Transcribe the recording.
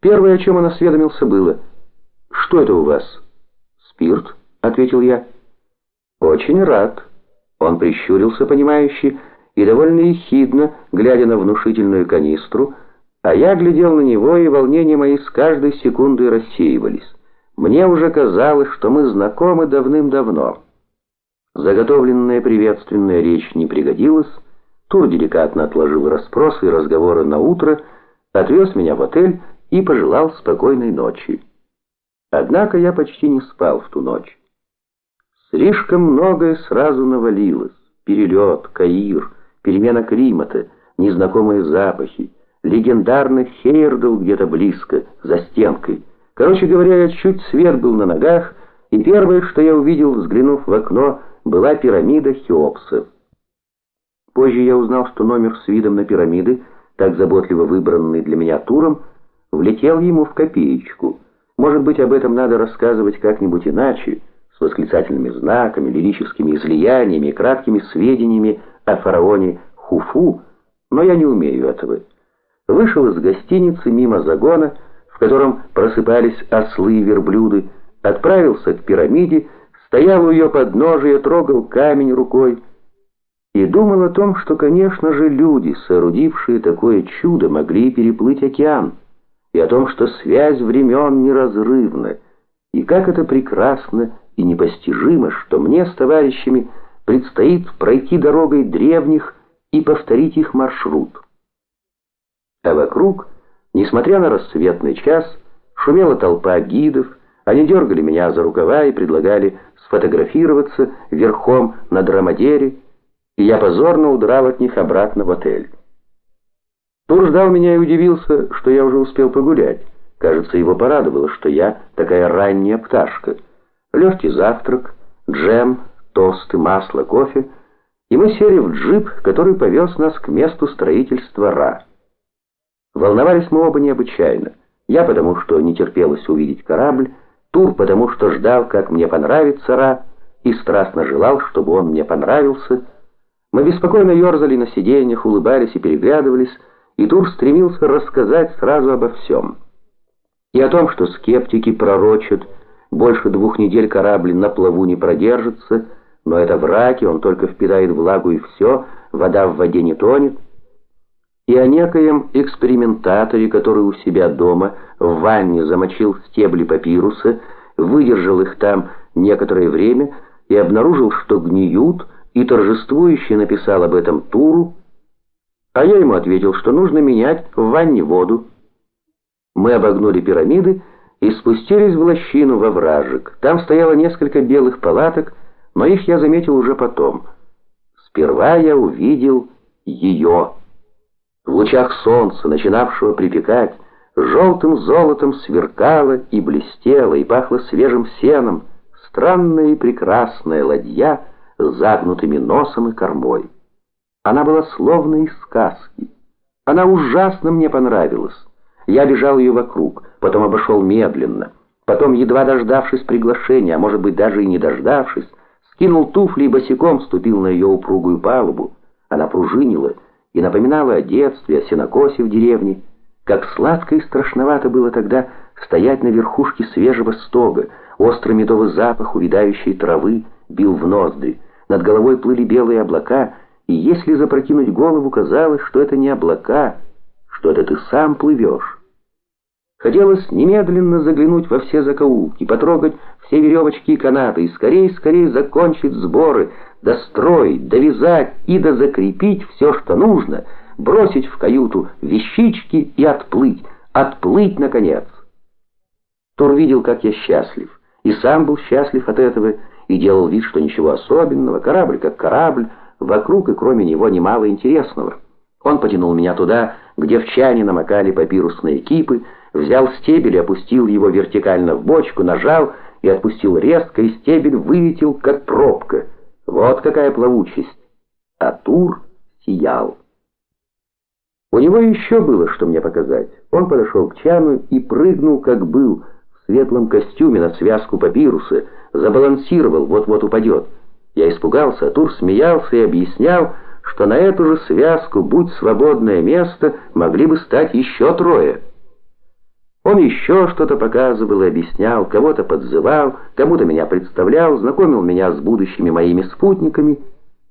Первое, о чем он осведомился, было «Что это у вас?» «Спирт», — ответил я. «Очень рад». Он прищурился, понимающе, и довольно ехидно, глядя на внушительную канистру, а я глядел на него, и волнения мои с каждой секундой рассеивались. Мне уже казалось, что мы знакомы давным-давно. Заготовленная приветственная речь не пригодилась, Тур деликатно отложил расспросы и разговоры на утро, отвез меня в отель и пожелал спокойной ночи. Однако я почти не спал в ту ночь. Слишком многое сразу навалилось. Перелет, Каир, перемена климата, незнакомые запахи, легендарный Хейрдл где-то близко, за стенкой. Короче говоря, я чуть свет был на ногах, и первое, что я увидел, взглянув в окно, была пирамида Хеопса. Позже я узнал, что номер с видом на пирамиды, так заботливо выбранный для меня туром, влетел ему в копеечку. Может быть, об этом надо рассказывать как-нибудь иначе, с восклицательными знаками, лирическими излияниями, краткими сведениями о фараоне Хуфу, но я не умею этого. Вышел из гостиницы мимо загона, в котором просыпались ослы и верблюды, отправился к пирамиде, стоял у ее подножия, трогал камень рукой и думал о том, что, конечно же, люди, соорудившие такое чудо, могли переплыть океан, и о том, что связь времен неразрывна, и как это прекрасно и непостижимо, что мне с товарищами предстоит пройти дорогой древних и повторить их маршрут. А вокруг, несмотря на рассветный час, шумела толпа гидов, они дергали меня за рукава и предлагали сфотографироваться верхом на драмадере, и я позорно удрал от них обратно в отель. Тур ждал меня и удивился, что я уже успел погулять. Кажется, его порадовало, что я такая ранняя пташка. Легкий завтрак, джем, тосты, масло, кофе, и мы сели в джип, который повез нас к месту строительства Ра. Волновались мы оба необычайно. Я потому, что не терпелось увидеть корабль, Тур потому, что ждал, как мне понравится Ра, и страстно желал, чтобы он мне понравился. Мы беспокойно ерзали на сиденьях, улыбались и переглядывались, и Тур стремился рассказать сразу обо всем. И о том, что скептики пророчат, больше двух недель корабль на плаву не продержится, но это враки, он только впитает влагу и все, вода в воде не тонет. И о некоем экспериментаторе, который у себя дома в ванне замочил стебли папируса, выдержал их там некоторое время и обнаружил, что гниют, и торжествующе написал об этом Туру, а я ему ответил, что нужно менять в ванне воду. Мы обогнули пирамиды и спустились в лощину во вражек. Там стояло несколько белых палаток, но их я заметил уже потом. Сперва я увидел ее. В лучах солнца, начинавшего припекать, желтым золотом сверкала и блестела, и пахло свежим сеном, странная и прекрасная ладья с загнутыми носом и кормой. Она была словно из сказки. Она ужасно мне понравилась. Я бежал ее вокруг, потом обошел медленно, потом, едва дождавшись приглашения, а может быть даже и не дождавшись, скинул туфли и босиком ступил на ее упругую палубу. Она пружинила и напоминала о детстве, о сенокосе в деревне. Как сладко и страшновато было тогда стоять на верхушке свежего стога, острый медовый запах увядающей травы бил в ноздри, над головой плыли белые облака — и если запрокинуть голову, казалось, что это не облака, что это ты сам плывешь. Хотелось немедленно заглянуть во все закоулки, потрогать все веревочки и канаты, и скорее-скорее закончить сборы, достроить, довязать и дозакрепить все, что нужно, бросить в каюту вещички и отплыть, отплыть, наконец. Тор видел, как я счастлив, и сам был счастлив от этого, и делал вид, что ничего особенного, корабль как корабль, Вокруг и кроме него немало интересного. Он потянул меня туда, где в чане намокали папирусные кипы, взял стебель и опустил его вертикально в бочку, нажал и отпустил резко, и стебель вылетел, как пробка. Вот какая плавучесть! А Тур сиял. У него еще было что мне показать. Он подошел к чану и прыгнул, как был, в светлом костюме на связку папируса, забалансировал, вот-вот упадет. Я испугался, а Тур смеялся и объяснял, что на эту же связку, будь свободное место, могли бы стать еще трое. Он еще что-то показывал и объяснял, кого-то подзывал, кому-то меня представлял, знакомил меня с будущими моими спутниками –